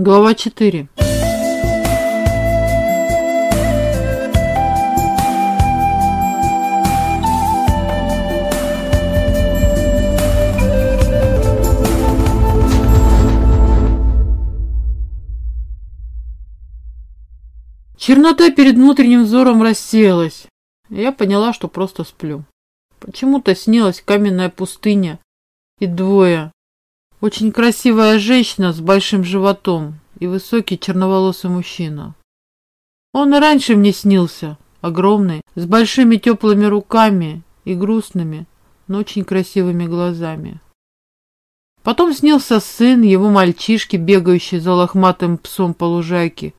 Глава 4 Чернота перед внутренним взором рассеялась. Я поняла, что просто сплю. Почему-то снилась каменная пустыня и двое. Очень красивая женщина с большим животом и высокий черноволосый мужчина. Он и раньше мне снился, огромный, с большими теплыми руками и грустными, но очень красивыми глазами. Потом снился сын его мальчишки, бегающий за лохматым псом по лужайке,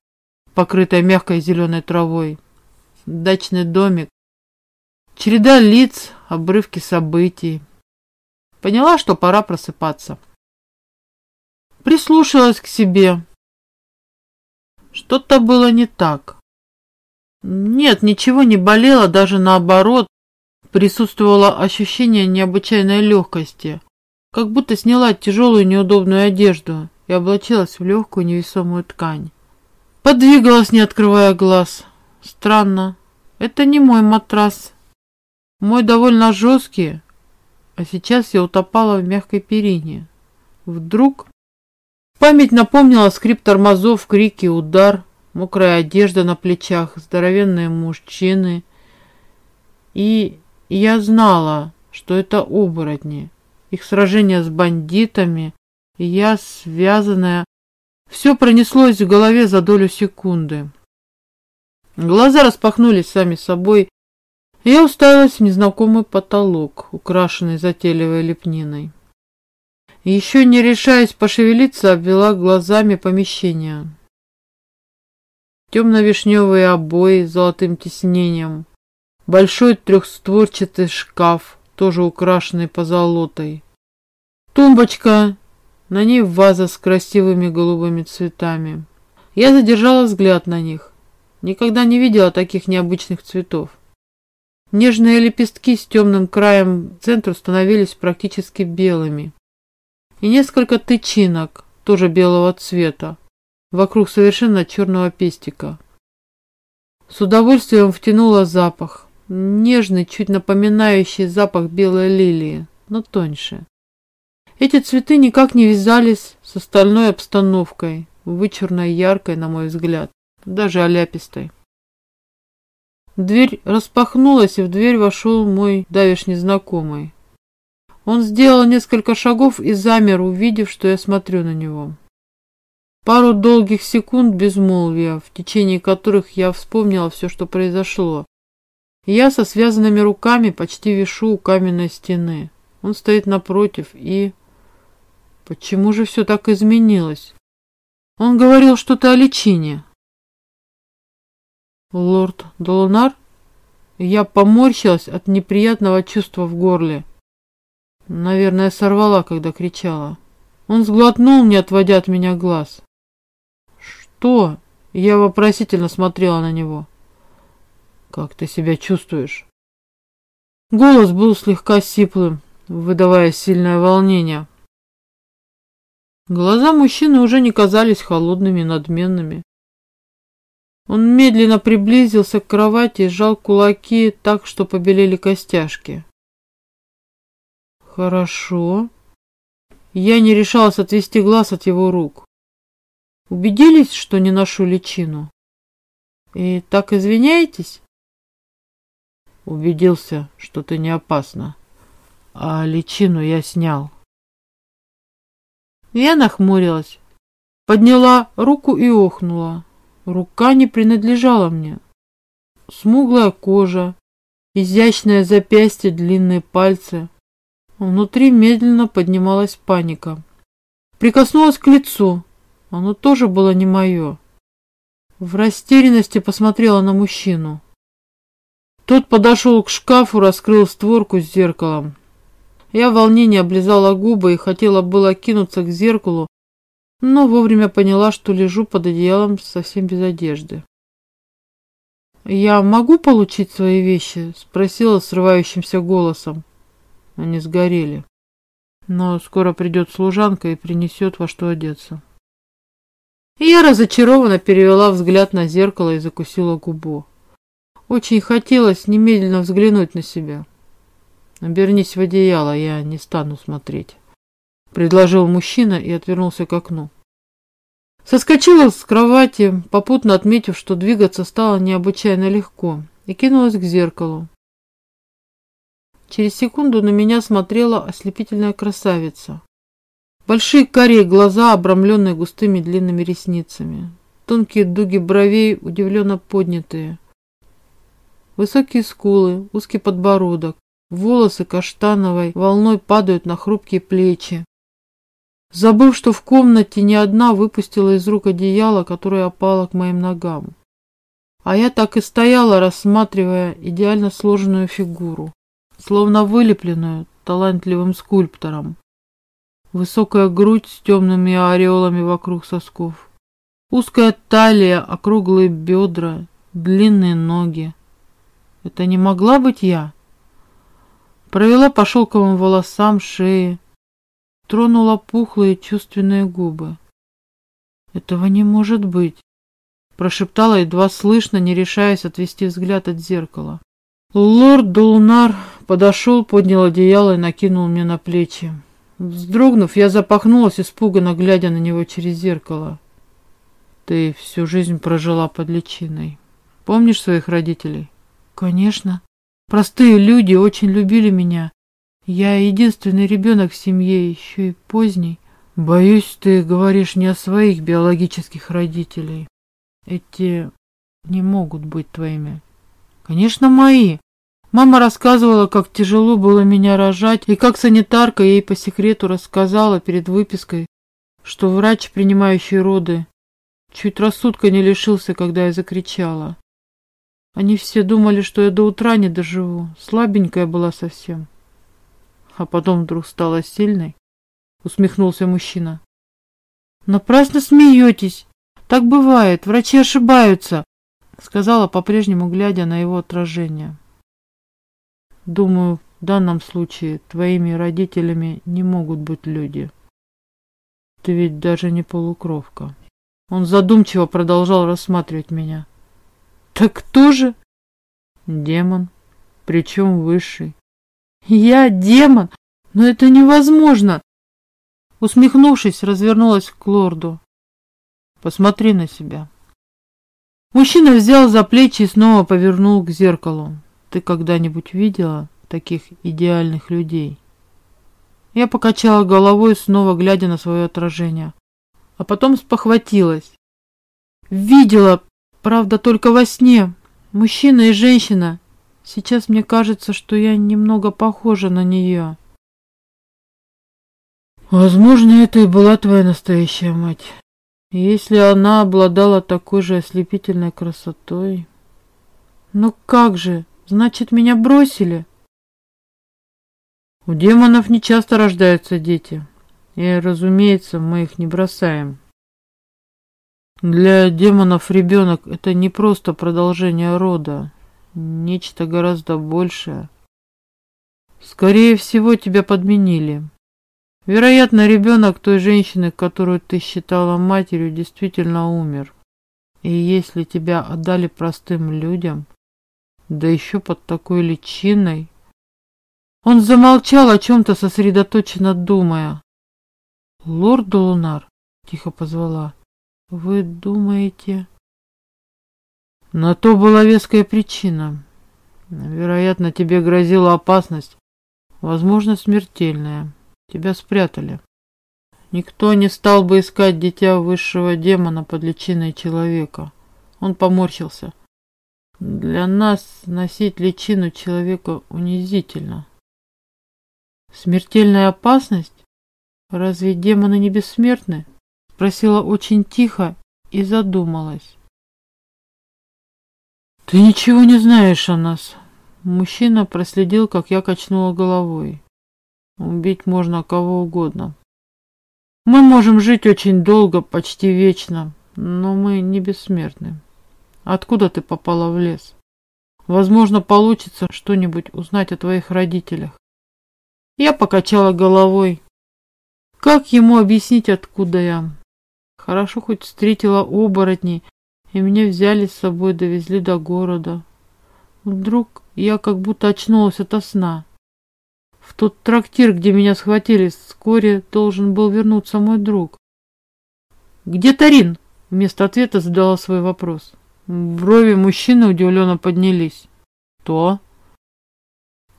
покрытой мягкой зеленой травой. Дачный домик, череда лиц, обрывки событий. Поняла, что пора просыпаться. Прислушалась к себе. Что-то было не так. Нет, ничего не болело, даже наоборот. Присутствовало ощущение необычайной легкости, как будто сняла тяжелую неудобную одежду и облачилась в легкую невесомую ткань. Подвигалась, не открывая глаз. Странно, это не мой матрас. Мой довольно жесткий, а сейчас я утопала в мягкой перине. Вдруг память напомнила скрип тормозов, крики, удар, мокрая одежда на плечах, здоровенные мужчины. И я знала, что это оборотни. Их сражение с бандитами, и я связанная. Все пронеслось в голове за долю секунды. Глаза распахнулись сами собой, я уставилась в незнакомый потолок, украшенный затейливой лепниной. Еще не решаясь пошевелиться, обвела глазами помещение. Темно-вишневые обои с золотым тиснением, большой трехстворчатый шкаф, тоже украшенный позолотой. Тумбочка, на ней ваза с красивыми голубыми цветами. Я задержала взгляд на них. Никогда не видела таких необычных цветов. Нежные лепестки с темным краем к центру становились практически белыми. И несколько тычинок, тоже белого цвета, вокруг совершенно черного пестика. С удовольствием втянула запах. Нежный, чуть напоминающий запах белой лилии, но тоньше. Эти цветы никак не вязались с остальной обстановкой, вычурной, яркой, на мой взгляд, даже оляпистой. Дверь распахнулась, и в дверь вошел мой давишний знакомый. Он сделал несколько шагов и замер, увидев, что я смотрю на него. Пару долгих секунд безмолвия, в течение которых я вспомнила все, что произошло. Я со связанными руками почти вишу у каменной стены. Он стоит напротив и... Почему же все так изменилось? Он говорил что-то о личине. Лорд Долунар? Я поморщилась от неприятного чувства в горле. Наверное, сорвала, когда кричала. Он сглотнул, не отводя от меня глаз. «Что?» Я вопросительно смотрела на него. «Как ты себя чувствуешь?» Голос был слегка сиплым, выдавая сильное волнение. Глаза мужчины уже не казались холодными, надменными. Он медленно приблизился к кровати и сжал кулаки так, что побелели костяшки. Хорошо. Я не решалась отвести глаз от его рук. Убедились, что не ношу личину? И так извиняетесь? Убедился, что ты не опасна. А личину я снял. Я нахмурилась, подняла руку и охнула. Рука не принадлежала мне. Смуглая кожа, изящное запястье, длинные пальцы. Внутри медленно поднималась паника. Прикоснулась к лицу. Оно тоже было не мое. В растерянности посмотрела на мужчину. Тот подошел к шкафу, раскрыл створку с зеркалом. Я в волнении облизала губы и хотела было кинуться к зеркалу, но вовремя поняла, что лежу под одеялом совсем без одежды. «Я могу получить свои вещи?» – спросила срывающимся голосом. Они сгорели. Но скоро придет служанка и принесет во что одеться. Я разочарованно перевела взгляд на зеркало и закусила губу. Очень хотелось немедленно взглянуть на себя. «Обернись в одеяло, я не стану смотреть», — предложил мужчина и отвернулся к окну. Соскочила с кровати, попутно отметив, что двигаться стало необычайно легко, и кинулась к зеркалу. Через секунду на меня смотрела ослепительная красавица. Большие карие глаза, обрамленные густыми длинными ресницами. Тонкие дуги бровей, удивленно поднятые. Высокие скулы, узкий подбородок. Волосы каштановой волной падают на хрупкие плечи. Забыв, что в комнате не одна выпустила из рук одеяло, которое опало к моим ногам. А я так и стояла, рассматривая идеально сложенную фигуру словно вылепленную талантливым скульптором. Высокая грудь с темными ореолами вокруг сосков. Узкая талия, округлые бедра, длинные ноги. Это не могла быть я. Провела по шелковым волосам шеи, тронула пухлые чувственные губы. Этого не может быть, прошептала едва слышно, не решаясь отвести взгляд от зеркала. Лорд Дулнар подошел, поднял одеяло и накинул мне на плечи. Вздрогнув, я запахнулась, испуганно глядя на него через зеркало. Ты всю жизнь прожила под личиной. Помнишь своих родителей? Конечно. Простые люди очень любили меня. Я единственный ребенок в семье, еще и поздний. Боюсь, ты говоришь не о своих биологических родителей. Эти не могут быть твоими. Конечно, мои. Мама рассказывала, как тяжело было меня рожать, и как санитарка ей по секрету рассказала перед выпиской, что врач, принимающий роды, чуть рассудка не лишился, когда я закричала. Они все думали, что я до утра не доживу, слабенькая была совсем. А потом вдруг стала сильной, усмехнулся мужчина. Напрасно смеетесь. Так бывает, врачи ошибаются сказала, по-прежнему глядя на его отражение. Думаю, в данном случае твоими родителями не могут быть люди. Ты ведь даже не полукровка. Он задумчиво продолжал рассматривать меня. Так кто же? Демон, причем высший. Я демон? Но это невозможно! Усмехнувшись, развернулась к лорду. Посмотри на себя. Мужчина взял за плечи и снова повернул к зеркалу. Ты когда-нибудь видела таких идеальных людей? Я покачала головой, снова глядя на свое отражение. А потом спохватилась. Видела, правда, только во сне. Мужчина и женщина. Сейчас мне кажется, что я немного похожа на нее. Возможно, это и была твоя настоящая мать. Если она обладала такой же ослепительной красотой... Ну как же, значит, меня бросили? У демонов не часто рождаются дети. И, разумеется, мы их не бросаем. Для демонов ребенок – это не просто продолжение рода, нечто гораздо большее. Скорее всего, тебя подменили. Вероятно, ребенок той женщины, которую ты считала матерью, действительно умер. И если тебя отдали простым людям, да еще под такой личиной... Он замолчал, о чем-то сосредоточенно думая. «Лорд Лунар», — тихо позвала, — «вы думаете...» На то была веская причина. Вероятно, тебе грозила опасность, возможно, смертельная. Тебя спрятали. Никто не стал бы искать дитя высшего демона под личиной человека. Он поморщился. Для нас носить личину человека унизительно. Смертельная опасность? Разве демоны не бессмертны? Спросила очень тихо и задумалась. Ты ничего не знаешь о нас. Мужчина проследил, как я качнула головой. Убить можно кого угодно. Мы можем жить очень долго, почти вечно, но мы не бессмертны. Откуда ты попала в лес? Возможно, получится что-нибудь узнать о твоих родителях. Я покачала головой. Как ему объяснить, откуда я? Хорошо хоть встретила оборотней, и меня взяли с собой, довезли до города. Вдруг я как будто очнулась ото сна. В тот трактир, где меня схватили, вскоре должен был вернуться мой друг. «Где Тарин?» Вместо ответа задала свой вопрос. Брови мужчины удивленно поднялись. «То?»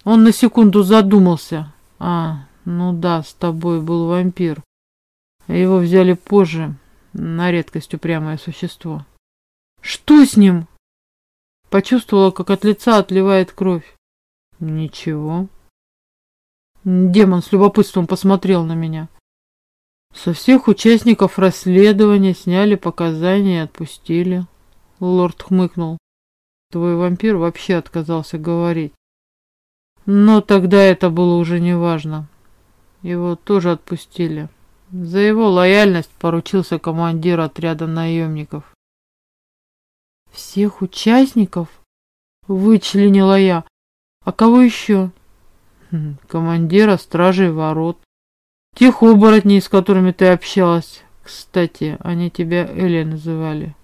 Он на секунду задумался. «А, ну да, с тобой был вампир. Его взяли позже, на редкость упрямое существо». «Что с ним?» Почувствовала, как от лица отливает кровь. «Ничего». Демон с любопытством посмотрел на меня. Со всех участников расследования сняли показания и отпустили. Лорд хмыкнул. Твой вампир вообще отказался говорить. Но тогда это было уже не важно. Его тоже отпустили. За его лояльность поручился командир отряда наемников. Всех участников? Вычленила я. А кого еще? Хм, командира стражей ворот. Тех оборотней, с которыми ты общалась. Кстати, они тебя Эля называли.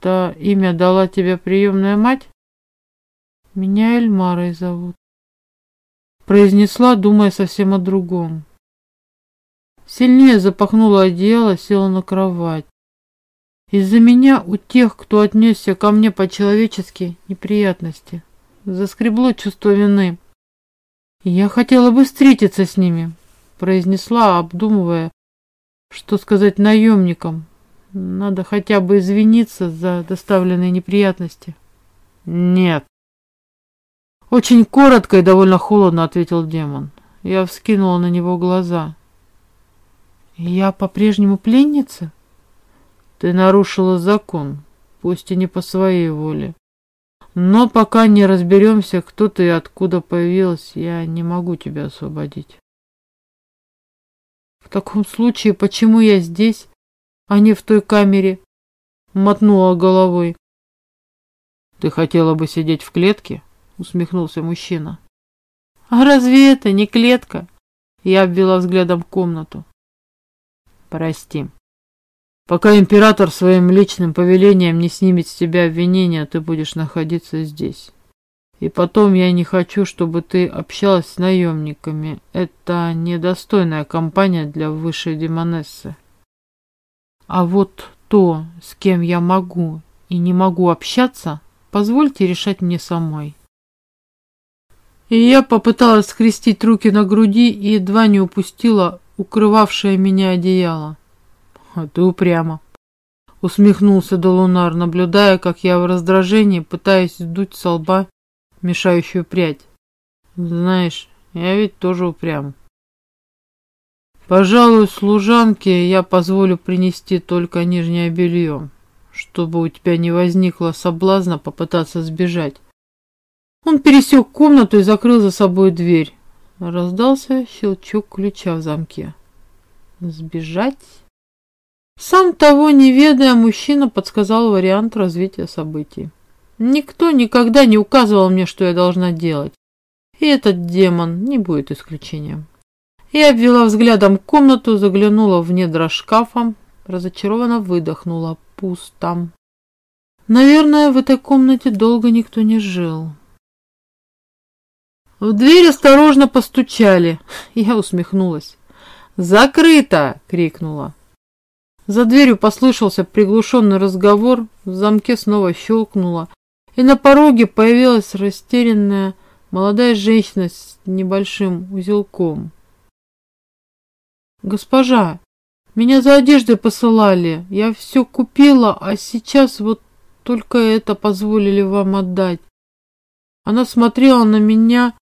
Это имя дала тебе приемная мать? Меня Эльмарой зовут. Произнесла, думая совсем о другом. Сильнее запахнула одеяло, села на кровать. Из-за меня у тех, кто отнесся ко мне по-человечески, неприятности. Заскребло чувство вины. «Я хотела бы встретиться с ними», — произнесла, обдумывая, что сказать наемникам. Надо хотя бы извиниться за доставленные неприятности. «Нет». Очень коротко и довольно холодно ответил демон. Я вскинула на него глаза. «Я по-прежнему пленница?» «Ты нарушила закон, пусть и не по своей воле. Но пока не разберемся, кто ты и откуда появилась, я не могу тебя освободить. В таком случае, почему я здесь, а не в той камере? Мотнула головой. Ты хотела бы сидеть в клетке? Усмехнулся мужчина. А разве это не клетка? Я обвела взглядом комнату. Прости. Пока император своим личным повелением не снимет с тебя обвинения, ты будешь находиться здесь. И потом я не хочу, чтобы ты общалась с наемниками. Это недостойная компания для высшей демонессы. А вот то, с кем я могу и не могу общаться, позвольте решать мне самой. И я попыталась скрестить руки на груди и едва не упустила укрывавшее меня одеяло. А ты упрямо. Усмехнулся Долунар, наблюдая, как я в раздражении пытаюсь сдуть со лба мешающую прядь. Знаешь, я ведь тоже упрям. Пожалуй, служанке я позволю принести только нижнее белье, чтобы у тебя не возникло соблазна попытаться сбежать. Он пересек комнату и закрыл за собой дверь. Раздался щелчок ключа в замке. Сбежать? Сам того не ведая, мужчина подсказал вариант развития событий. Никто никогда не указывал мне, что я должна делать. И этот демон не будет исключением. Я обвела взглядом комнату, заглянула в недра шкафа, разочарованно выдохнула. Пусто. Наверное, в этой комнате долго никто не жил. В дверь осторожно постучали. Я усмехнулась. «Закрыто!» — крикнула. За дверью послышался приглушенный разговор, в замке снова щелкнуло, и на пороге появилась растерянная молодая женщина с небольшим узелком. «Госпожа, меня за одеждой посылали, я все купила, а сейчас вот только это позволили вам отдать». Она смотрела на меня,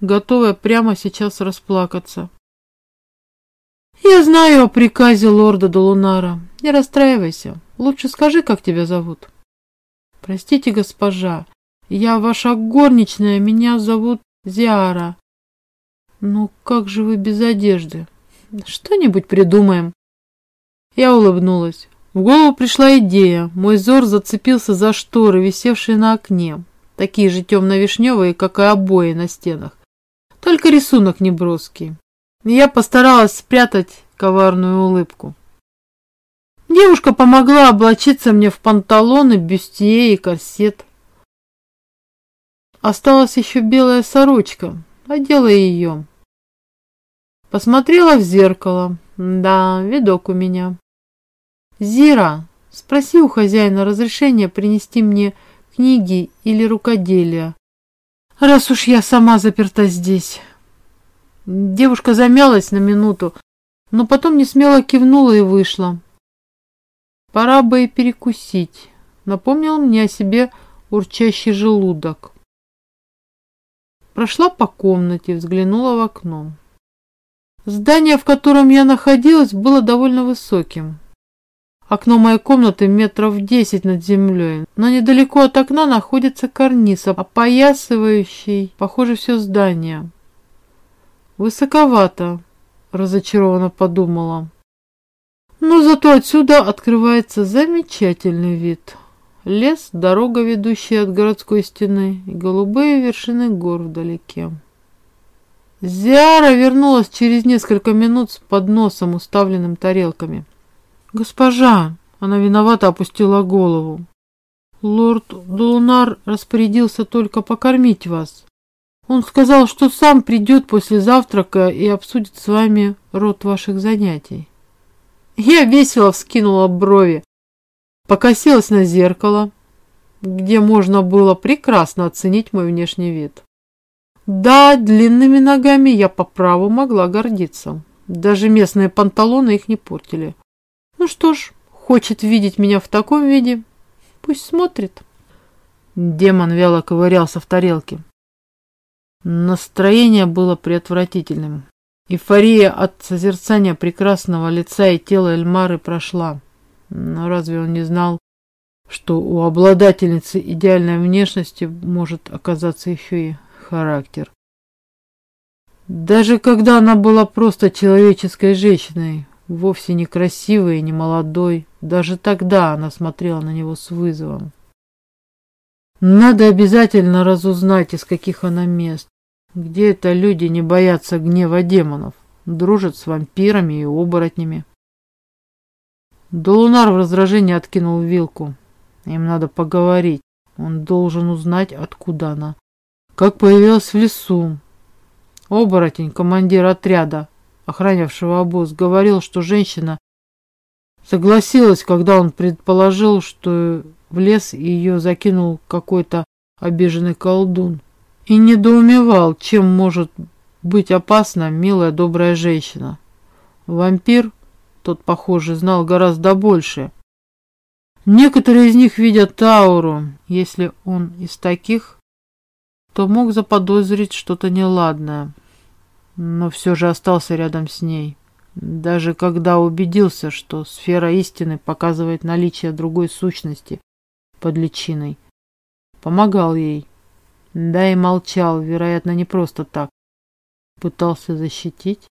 готовая прямо сейчас расплакаться. Я знаю о приказе лорда Долунара. Не расстраивайся. Лучше скажи, как тебя зовут. Простите, госпожа, я ваша горничная, меня зовут Зиара. Ну, как же вы без одежды? Что-нибудь придумаем. Я улыбнулась. В голову пришла идея. Мой зор зацепился за шторы, висевшие на окне. Такие же темно-вишневые, как и обои на стенах. Только рисунок неброский. Я постаралась спрятать коварную улыбку. Девушка помогла облачиться мне в панталоны, бюстье и корсет. Осталась еще белая сорочка, одела ее. Посмотрела в зеркало. Да, видок у меня. Зира, спроси у хозяина разрешения принести мне книги или рукоделия, раз уж я сама заперта здесь. Девушка замялась на минуту, но потом не смело кивнула и вышла. Пора бы и перекусить, напомнил мне о себе урчащий желудок. Прошла по комнате, взглянула в окно. Здание, в котором я находилась, было довольно высоким. Окно моей комнаты метров десять над землей, но недалеко от окна находится карниз, опоясывающий, похоже, все здание. Высоковато, разочарованно подумала. Но зато отсюда открывается замечательный вид. Лес, дорога, ведущая от городской стены, и голубые вершины гор вдалеке. Зиара вернулась через несколько минут с подносом, уставленным тарелками. «Госпожа!» — она виновато опустила голову. «Лорд Долунар распорядился только покормить вас. Он сказал, что сам придет после завтрака и обсудит с вами род ваших занятий». Я весело вскинула брови, покосилась на зеркало, где можно было прекрасно оценить мой внешний вид. Да, длинными ногами я по праву могла гордиться. Даже местные панталоны их не портили. Ну что ж, хочет видеть меня в таком виде, пусть смотрит. Демон вяло ковырялся в тарелке. Настроение было приотвратительным. Эйфория от созерцания прекрасного лица и тела Эльмары прошла. Но разве он не знал, что у обладательницы идеальной внешности может оказаться еще и характер? Даже когда она была просто человеческой женщиной, вовсе не красивой и не молодой, даже тогда она смотрела на него с вызовом. Надо обязательно разузнать, из каких она мест. Где это люди не боятся гнева демонов, дружат с вампирами и оборотнями? Долунар в раздражении откинул вилку. Им надо поговорить. Он должен узнать, откуда она. Как появилась в лесу. Оборотень, командир отряда, охранявшего обоз, говорил, что женщина согласилась, когда он предположил, что в лес ее закинул какой-то обиженный колдун и недоумевал, чем может быть опасна милая добрая женщина. Вампир, тот, похоже, знал гораздо больше. Некоторые из них видят Тауру. Если он из таких, то мог заподозрить что-то неладное. Но все же остался рядом с ней. Даже когда убедился, что сфера истины показывает наличие другой сущности под личиной. Помогал ей. Да и молчал, вероятно, не просто так. Пытался защитить.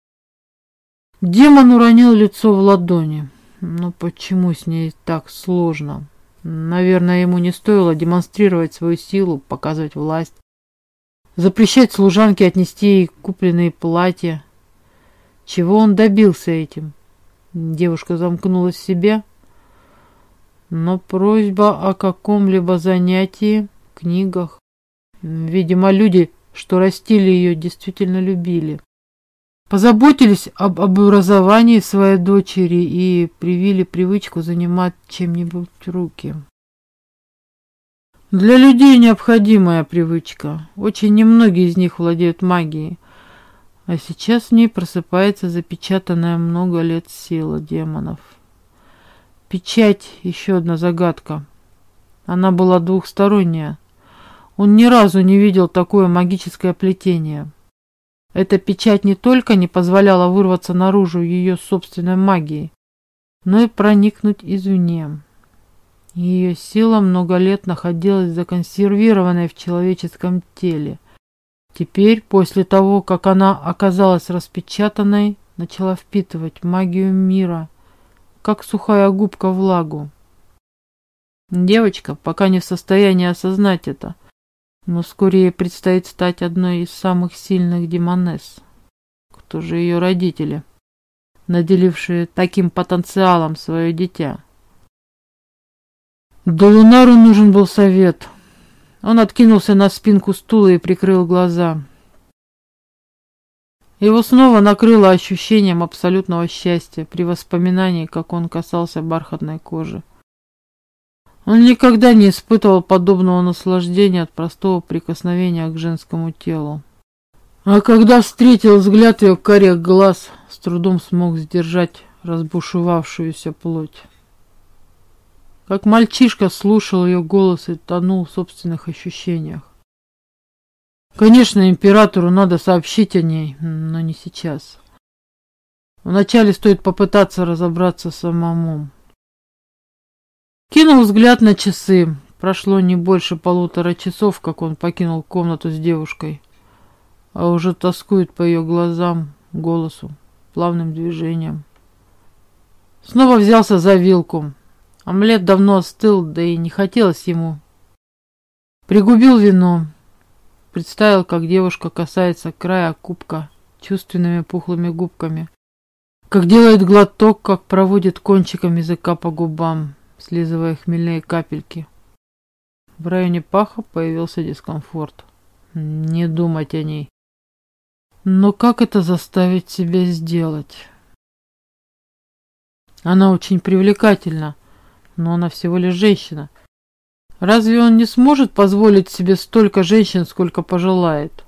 Демон уронил лицо в ладони. Но почему с ней так сложно? Наверное, ему не стоило демонстрировать свою силу, показывать власть. Запрещать служанке отнести ей купленные платья. Чего он добился этим? Девушка замкнулась в себе. Но просьба о каком-либо занятии, книгах, Видимо, люди, что растили ее, действительно любили. Позаботились об образовании своей дочери и привили привычку занимать чем-нибудь руки. Для людей необходимая привычка. Очень немногие из них владеют магией. А сейчас в ней просыпается запечатанная много лет сила демонов. Печать – еще одна загадка. Она была двухсторонняя. Он ни разу не видел такое магическое плетение. Эта печать не только не позволяла вырваться наружу ее собственной магии, но и проникнуть извне. Ее сила много лет находилась законсервированной в человеческом теле. Теперь, после того, как она оказалась распечатанной, начала впитывать магию мира, как сухая губка влагу. Девочка пока не в состоянии осознать это, но вскоре ей предстоит стать одной из самых сильных демонесс. Кто же ее родители, наделившие таким потенциалом свое дитя? Долунару нужен был совет. Он откинулся на спинку стула и прикрыл глаза. Его снова накрыло ощущением абсолютного счастья при воспоминании, как он касался бархатной кожи. Он никогда не испытывал подобного наслаждения от простого прикосновения к женскому телу. А когда встретил взгляд ее карих глаз, с трудом смог сдержать разбушевавшуюся плоть. Как мальчишка слушал ее голос и тонул в собственных ощущениях. Конечно, императору надо сообщить о ней, но не сейчас. Вначале стоит попытаться разобраться самому. Кинул взгляд на часы. Прошло не больше полутора часов, как он покинул комнату с девушкой. А уже тоскует по ее глазам, голосу, плавным движениям. Снова взялся за вилку. Омлет давно остыл, да и не хотелось ему. Пригубил вино. Представил, как девушка касается края кубка чувственными пухлыми губками. Как делает глоток, как проводит кончиком языка по губам, слизывая хмельные капельки. В районе паха появился дискомфорт. Не думать о ней. Но как это заставить себя сделать? Она очень привлекательна, но она всего лишь женщина. Разве он не сможет позволить себе столько женщин, сколько пожелает?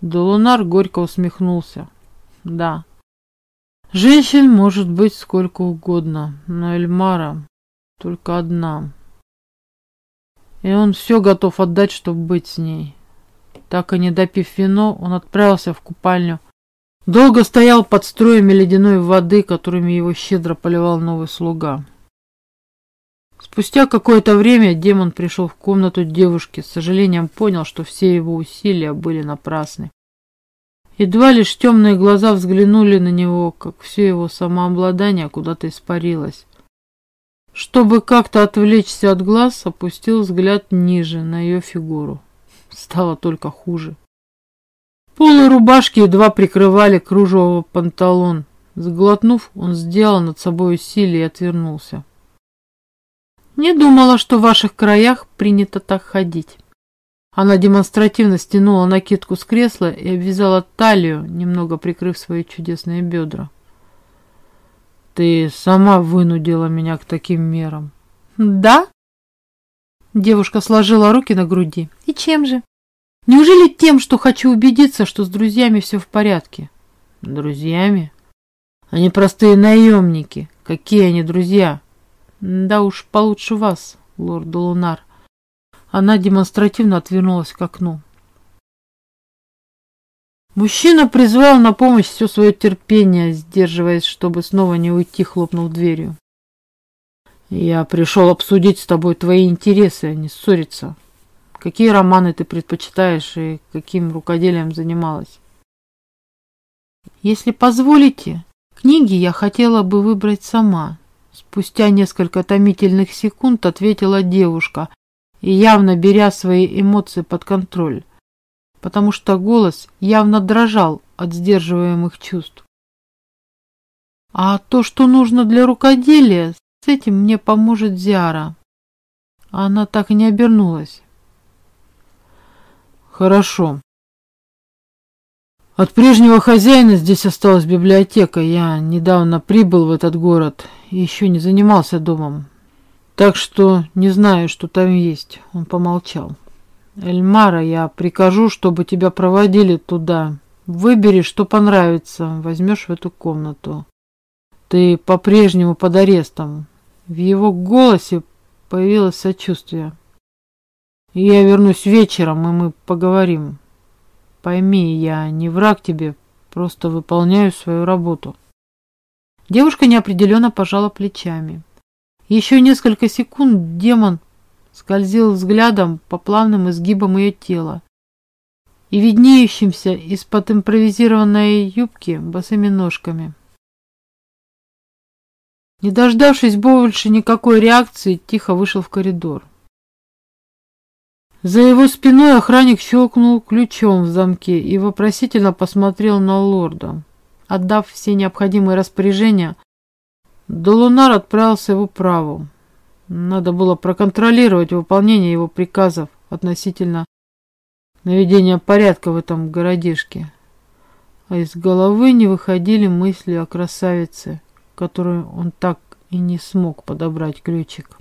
Долунар горько усмехнулся. Да, женщин может быть сколько угодно, но Эльмара только одна. И он все готов отдать, чтобы быть с ней. Так и не допив вино, он отправился в купальню. Долго стоял под струями ледяной воды, которыми его щедро поливал новый слуга. Спустя какое-то время демон пришел в комнату девушки, с сожалением понял, что все его усилия были напрасны. Едва лишь темные глаза взглянули на него, как все его самообладание куда-то испарилось. Чтобы как-то отвлечься от глаз, опустил взгляд ниже, на ее фигуру. Стало только хуже. Полы рубашки едва прикрывали кружевого панталон. Сглотнув, он сделал над собой усилие и отвернулся. Не думала, что в ваших краях принято так ходить. Она демонстративно стянула накидку с кресла и обвязала талию, немного прикрыв свои чудесные бедра. Ты сама вынудила меня к таким мерам. Да? Девушка сложила руки на груди. И чем же? Неужели тем, что хочу убедиться, что с друзьями все в порядке? Друзьями? Они простые наемники. Какие они друзья? Да уж получше вас, лорд Лунар. Она демонстративно отвернулась к окну. Мужчина призвал на помощь все свое терпение, сдерживаясь, чтобы снова не уйти, хлопнув дверью. «Я пришел обсудить с тобой твои интересы, а не ссориться. Какие романы ты предпочитаешь и каким рукоделием занималась?» «Если позволите, книги я хотела бы выбрать сама», Спустя несколько томительных секунд ответила девушка, явно беря свои эмоции под контроль, потому что голос явно дрожал от сдерживаемых чувств. А то, что нужно для рукоделия, с этим мне поможет Зиара. Она так и не обернулась. Хорошо, от прежнего хозяина здесь осталась библиотека. Я недавно прибыл в этот город и еще не занимался домом. Так что не знаю, что там есть. Он помолчал. Эльмара, я прикажу, чтобы тебя проводили туда. Выбери, что понравится, возьмешь в эту комнату. Ты по-прежнему под арестом. В его голосе появилось сочувствие. Я вернусь вечером, и мы поговорим. Пойми, я не враг тебе, просто выполняю свою работу. Девушка неопределенно пожала плечами. Еще несколько секунд демон скользил взглядом по плавным изгибам ее тела и виднеющимся из-под импровизированной юбки босыми ножками. Не дождавшись больше никакой реакции, тихо вышел в коридор. За его спиной охранник щелкнул ключом в замке и вопросительно посмотрел на лорда. Отдав все необходимые распоряжения, Долунар отправился в управу. Надо было проконтролировать выполнение его приказов относительно наведения порядка в этом городишке. А из головы не выходили мысли о красавице, которую он так и не смог подобрать ключик.